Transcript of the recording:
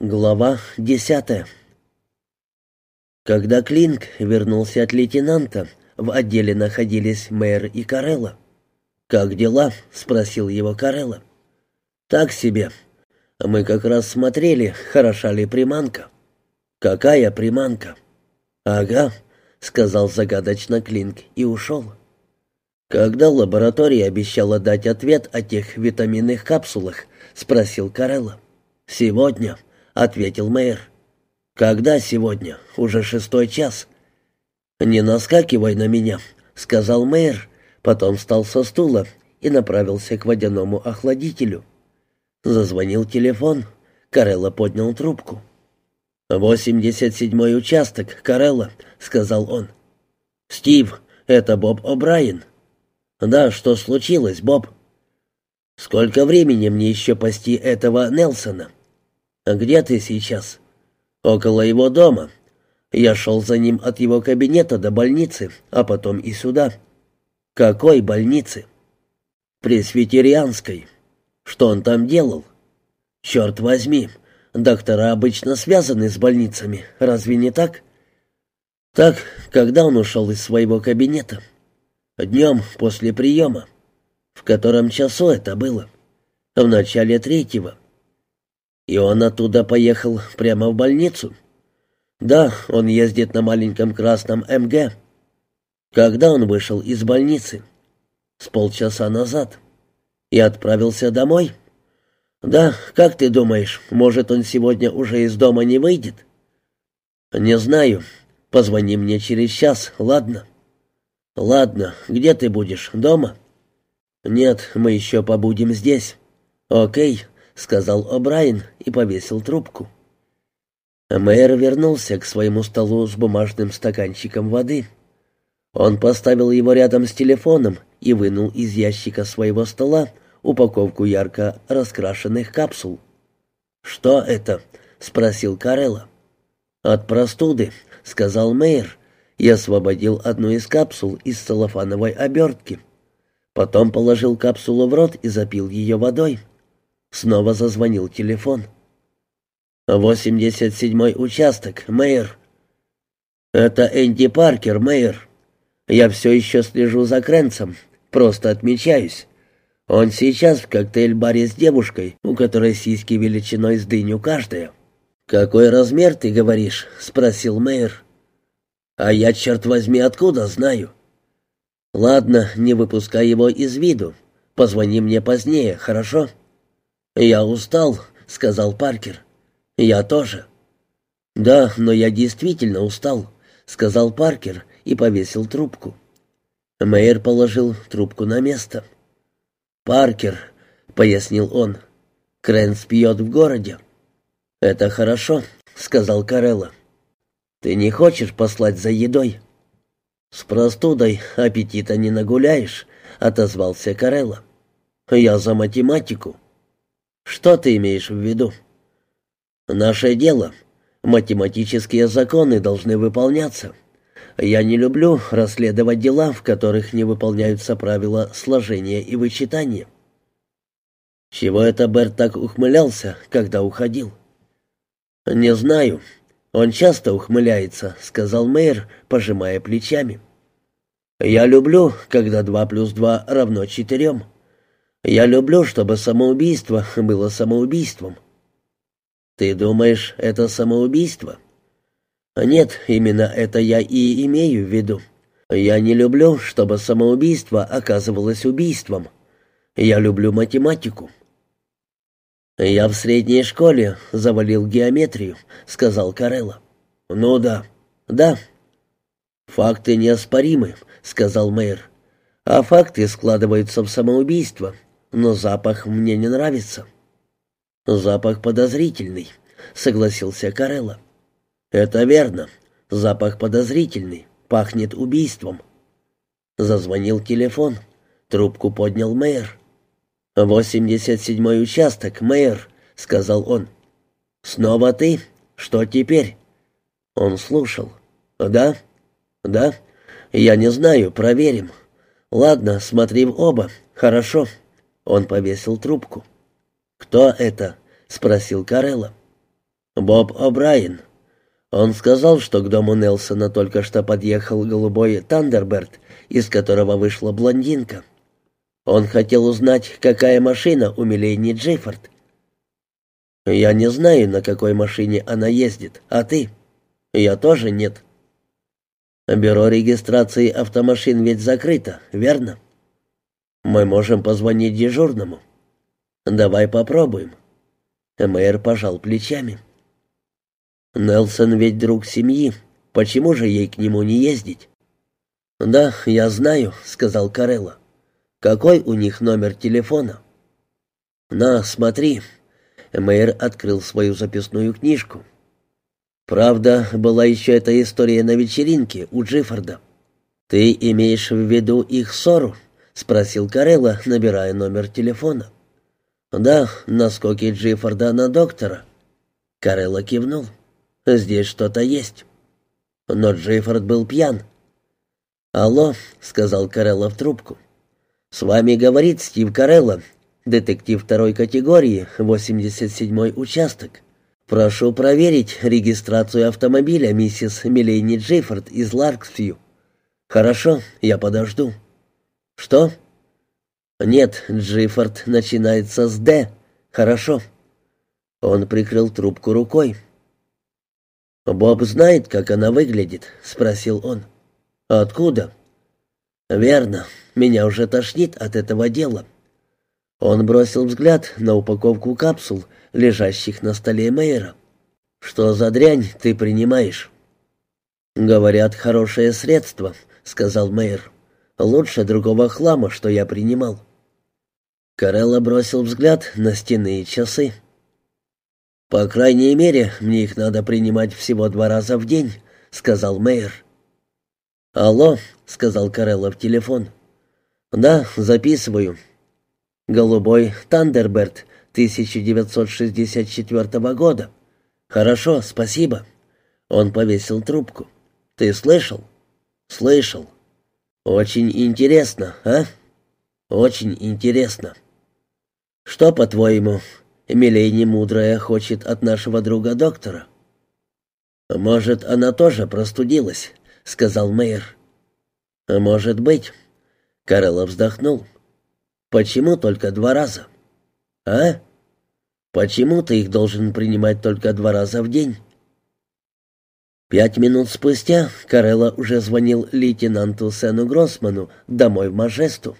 Глава десятая Когда Клинк вернулся от лейтенанта, в отделе находились мэр и Карелла. «Как дела?» — спросил его Карелла. «Так себе. Мы как раз смотрели, хороша ли приманка». «Какая приманка?» «Ага», — сказал загадочно Клинк и ушел. «Когда лаборатория обещала дать ответ о тех витаминных капсулах?» — спросил Карелла. «Сегодня», — ответил мэр. «Когда сегодня? Уже шестой час». «Не наскакивай на меня», — сказал мэр, потом встал со стула и направился к водяному охладителю. Зазвонил телефон. Карелла поднял трубку. «Восемьдесят седьмой участок, Карелла», — сказал он. «Стив, это Боб О'Брайен». «Да, что случилось, Боб?» «Сколько времени мне еще пасти этого Нелсона?» «Где ты сейчас?» «Около его дома. Я шел за ним от его кабинета до больницы, а потом и сюда». «Какой больницы?» «Пресвитерианской». «Что он там делал?» «Черт возьми, доктора обычно связаны с больницами, разве не так?» «Так, когда он ушел из своего кабинета?» «Днем после приема». «В котором часу это было?» «В начале третьего». «И он оттуда поехал прямо в больницу?» «Да, он ездит на маленьком красном МГ». «Когда он вышел из больницы?» «С полчаса назад». «И отправился домой?» «Да, как ты думаешь, может, он сегодня уже из дома не выйдет?» «Не знаю. Позвони мне через час, ладно?» «Ладно, где ты будешь, дома?» «Нет, мы еще побудем здесь». «Окей, сказал О'Брайен и повесил трубку. Мэр вернулся к своему столу с бумажным стаканчиком воды. Он поставил его рядом с телефоном и вынул из ящика своего стола упаковку ярко раскрашенных капсул. «Что это?» — спросил Карелла. «От простуды», — сказал Мэйр и освободил одну из капсул из целлофановой обертки. Потом положил капсулу в рот и запил ее водой. Снова зазвонил телефон. «Восемьдесят седьмой участок, мэр». «Это Энди Паркер, мэр. Я все еще слежу за Крэнцем, просто отмечаюсь. Он сейчас в коктейль-баре с девушкой, у которой сиськи величиной с дыню каждая». «Какой размер, ты говоришь?» — спросил мэр. «А я, черт возьми, откуда знаю?» «Ладно, не выпускай его из виду. Позвони мне позднее, хорошо?» «Я устал», — сказал Паркер. «Я тоже». «Да, но я действительно устал», — сказал Паркер и повесил трубку. Мэйр положил трубку на место. «Паркер», — пояснил он, — «Крэнс пьет в городе». «Это хорошо», — сказал Карелла. «Ты не хочешь послать за едой?» «С простудой аппетита не нагуляешь», — отозвался Карелла. «Я за математику». Что ты имеешь в виду? Наше дело. Математические законы должны выполняться. Я не люблю расследовать дела, в которых не выполняются правила сложения и вычитания. Чего это Берт так ухмылялся, когда уходил? Не знаю. Он часто ухмыляется, сказал мэр, пожимая плечами. Я люблю, когда два плюс два равно четырем. Я люблю, чтобы самоубийство было самоубийством. Ты думаешь, это самоубийство? Нет, именно это я и имею в виду. Я не люблю, чтобы самоубийство оказывалось убийством. Я люблю математику. Я в средней школе завалил геометрию, сказал Карелла. Ну да. Да. Факты неоспоримы, сказал мэр. А факты складываются в самоубийство но запах мне не нравится». «Запах подозрительный», — согласился Карелла. «Это верно. Запах подозрительный. Пахнет убийством». Зазвонил телефон. Трубку поднял мэр. «Восемьдесят седьмой участок, мэр», — сказал он. «Снова ты? Что теперь?» Он слушал. «Да? Да? Я не знаю, проверим. Ладно, смотри в оба. Хорошо». Он повесил трубку. «Кто это?» — спросил Карелла. Боб О'Брайен. Он сказал, что к дому Нелсона только что подъехал голубой Тандерберт, из которого вышла блондинка. Он хотел узнать, какая машина у Милени Джейфорд. «Я не знаю, на какой машине она ездит, а ты?» «Я тоже нет». «Бюро регистрации автомашин ведь закрыто, верно?» «Мы можем позвонить дежурному». «Давай попробуем». Мэр пожал плечами. Нелсон ведь друг семьи. Почему же ей к нему не ездить? Да, я знаю, сказал Карелла. Какой у них номер телефона? На, смотри. Мэйр открыл свою записную книжку. Правда, была еще эта история на вечеринке у Джиффорда. Ты имеешь в виду их ссору? Спросил Карелла, набирая номер телефона. Да, наскоки Джиффорда на доктора. Карелла кивнул. Здесь что-то есть. Но Джейфорд был пьян. «Алло», — сказал Карелла в трубку. «С вами говорит Стив Карелла, детектив второй категории, 87-й участок. Прошу проверить регистрацию автомобиля миссис Милейни Джейфорд из Ларксфью. Хорошо, я подожду». «Что?» «Нет, Джейфорд начинается с «Д». Хорошо». Он прикрыл трубку рукой. «Боб знает, как она выглядит?» — спросил он. «Откуда?» «Верно. Меня уже тошнит от этого дела». Он бросил взгляд на упаковку капсул, лежащих на столе Мейера. «Что за дрянь ты принимаешь?» «Говорят, хорошее средство», — сказал Мейер. «Лучше другого хлама, что я принимал». Карелла бросил взгляд на стены и часы. «По крайней мере, мне их надо принимать всего два раза в день», — сказал мэр. «Алло», — сказал Карелла в телефон. «Да, записываю. Голубой Тандерберт 1964 года. Хорошо, спасибо». Он повесил трубку. «Ты слышал?» «Слышал. Очень интересно, а? Очень интересно. Что, по-твоему, Милейни мудрая хочет от нашего друга доктора». «Может, она тоже простудилась», — сказал мэр. «Может быть». Карелла вздохнул. «Почему только два раза?» «А? Почему ты их должен принимать только два раза в день?» Пять минут спустя Карелла уже звонил лейтенанту Сену Гроссману домой в Мажесту.